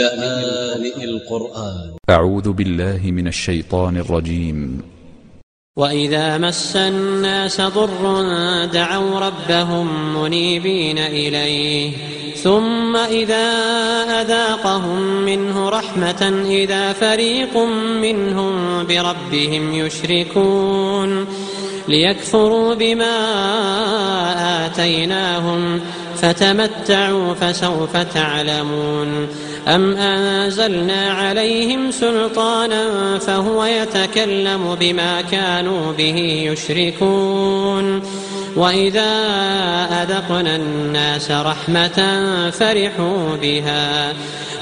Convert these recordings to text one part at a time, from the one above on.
لآن القرآن. أ ع و ذ ب ا ل ل ه من ا ل ش ي ط ا ن ا ل ج ي م وإذا مس الناس ضر دعوا ربهم منيبين إليه ثم إذا أذاقهم منه رحمة إذا فريق منهم بربهم يشركون ليكفروا بما آتيناهم فتمتعوا فسوف تعلمون. أم أنزلنا عليهم سلطانا فهو يتكلم بما كانوا به يشركون. وإذا أذقنا الناس رحمة فرحوا بها.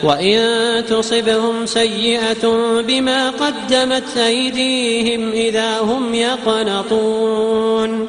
وإن تصبهم سيئة بما قدمت أيديهم إذا هم يقنطون.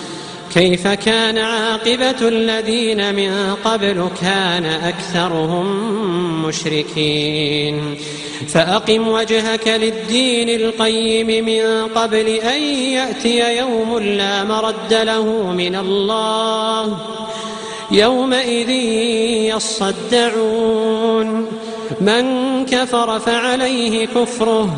كيف كان عاقبة الذين من قبل كان أكثرهم مشركين. فأقم وجهك للدين القيم من قبل أن يأتي يوم لا مرد له من الله. يومئذ يصدعون. من كفر فعليه كفره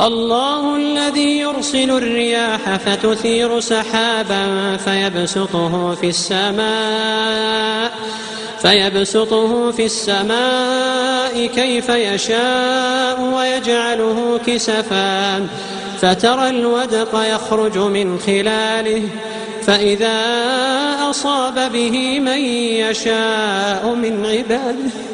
الله الذي يرسل الرياح فتثير سحابا فيبسطه في السماء فيبسطه في السماء كيف يشاء ويجعله كسفا فترى الودق يخرج من خلاله فإذا أصاب به من يشاء من عباده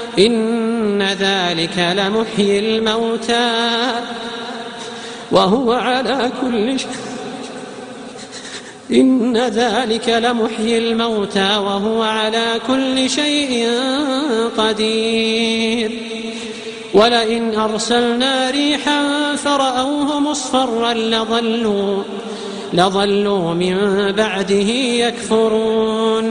إن ذلك لمحيي الموتى وهو على كل شيء. إن ذلك لمحيي الموتى وهو على كل شيء قدير. ولئن أرسلنا ريحا فرأوه مصفرا لظلوا لظلوا من بعده يكفرون.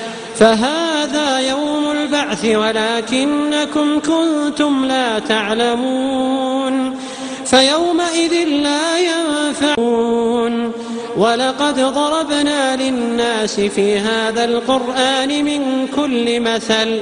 فهذا يوم البعث ولكنكم كنتم لا تعلمون فيومئذ لا ينفعون ولقد ضربنا للناس في هذا القرآن من كل مثل